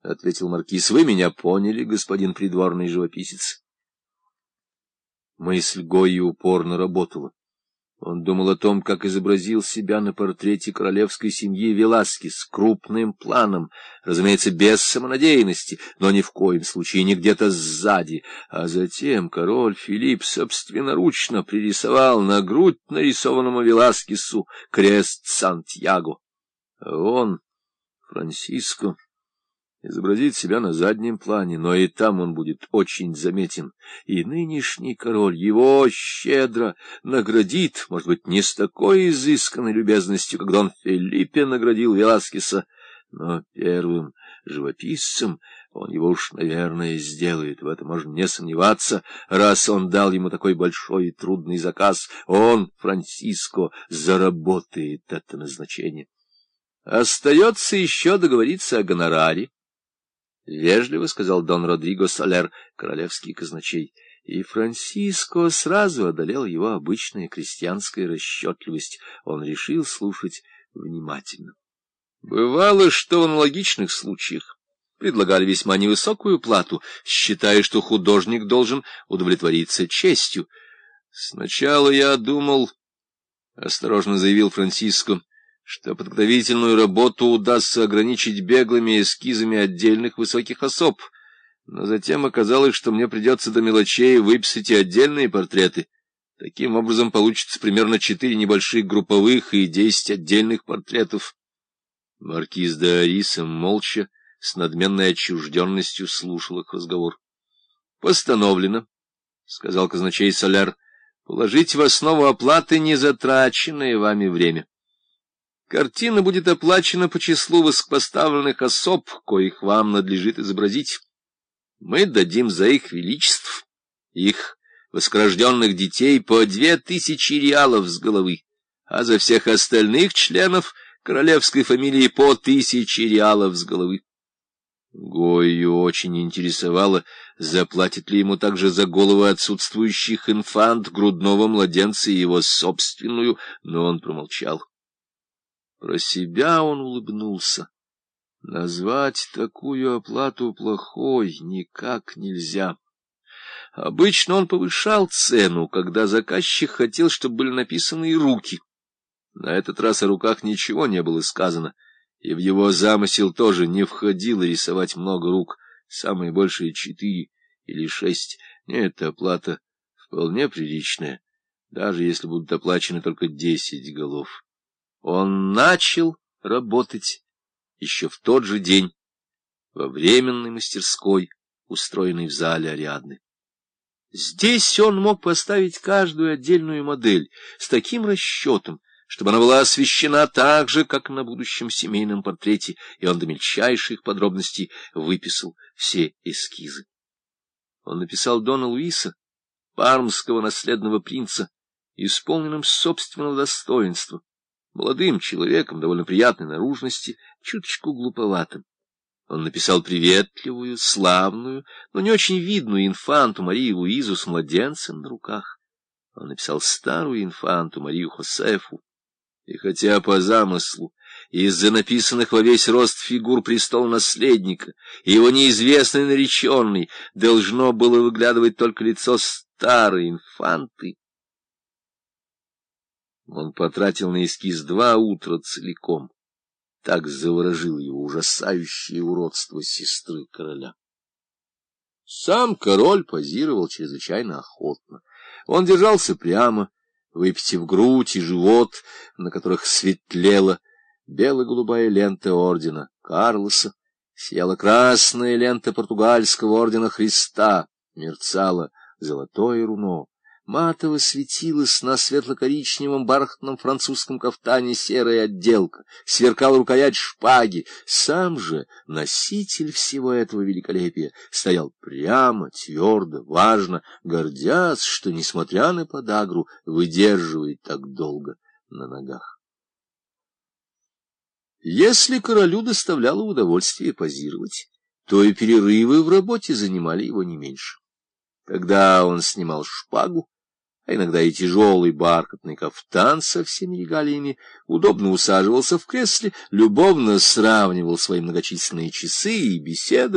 — ответил маркиз. — Вы меня поняли, господин придворный живописец. Мысль Гои упорно работала. Он думал о том, как изобразил себя на портрете королевской семьи Веласки с крупным планом, разумеется, без самонадеянности, но ни в коем случае не где-то сзади. А затем король Филипп собственноручно пририсовал на грудь нарисованному Веласкесу крест Сантьяго. А он, Франциско изобразит себя на заднем плане, но и там он будет очень заметен. И нынешний король его щедро наградит, может быть, не с такой изысканной любезностью, как Дон Филиппе наградил Веласкеса, но первым живописцем он его уж, наверное, сделает, в этом можно не сомневаться, раз он дал ему такой большой и трудный заказ, он, Франциско, заработает это назначение. Остается еще договориться о гонораре. — вежливо сказал Дон Родриго Солер, королевский казначей. И Франсиско сразу одолел его обычная крестьянская расчетливость. Он решил слушать внимательно. Бывало, что в аналогичных случаях предлагали весьма невысокую плату, считая, что художник должен удовлетвориться честью. Сначала я думал, — осторожно заявил Франциско, что подготовительную работу удастся ограничить беглыми эскизами отдельных высоких особ, но затем оказалось, что мне придется до мелочей выписать и отдельные портреты. Таким образом, получится примерно четыре небольших групповых и десять отдельных портретов. Маркиз де Ариса молча, с надменной отчужденностью слушал их разговор. — Постановлено, — сказал казначей Соляр, — положить в основу оплаты незатраченное вами время. Картина будет оплачена по числу высокопоставленных особ, коих вам надлежит изобразить. Мы дадим за их величеств, их воскрожденных детей, по две тысячи реалов с головы, а за всех остальных членов королевской фамилии по тысяче реалов с головы. Гою очень интересовало, заплатит ли ему также за голову отсутствующих инфант, грудного младенца и его собственную, но он промолчал. Про себя он улыбнулся. Назвать такую оплату плохой никак нельзя. Обычно он повышал цену, когда заказчик хотел, чтобы были написаны и руки. На этот раз о руках ничего не было сказано, и в его замысел тоже не входило рисовать много рук, самые большие четыре или шесть. Нет, оплата вполне приличная, даже если будут оплачены только десять голов. Он начал работать еще в тот же день во временной мастерской, устроенной в зале Ариадны. Здесь он мог поставить каждую отдельную модель с таким расчетом, чтобы она была освещена так же, как на будущем семейном портрете, и он до мельчайших подробностей выписал все эскизы. Он написал Дона Луиса, пармского наследного принца, исполненным собственного достоинства, молодым человеком, довольно приятной наружности, чуточку глуповатым. Он написал приветливую, славную, но не очень видную инфанту Марию Луизу с младенцем на руках. Он написал старую инфанту Марию Хосефу. И хотя по замыслу, из-за написанных во весь рост фигур престол наследника и его неизвестный нареченный, должно было выглядывать только лицо старой инфанты, он потратил на эскиз два утра целиком. Так заворожил его ужасающее уродство сестры короля. Сам король позировал чрезвычайно охотно. Он держался прямо, выпитив грудь и живот, на которых светлела бело-голубая лента ордена Карлоса, сияла красная лента португальского ордена Христа, мерцало золотое руно матово светилась на светло-коричневом бархатном французском кафтане серая отделка, сверкал рукоять шпаги. Сам же носитель всего этого великолепия стоял прямо, твердо, важно, гордясь, что, несмотря на подагру, выдерживает так долго на ногах. Если королю доставляло удовольствие позировать, то и перерывы в работе занимали его не меньше. Когда он снимал шпагу, а иногда и тяжелый бархатный кафтан со всеми регалиями, удобно усаживался в кресле, любовно сравнивал свои многочисленные часы и беседовал,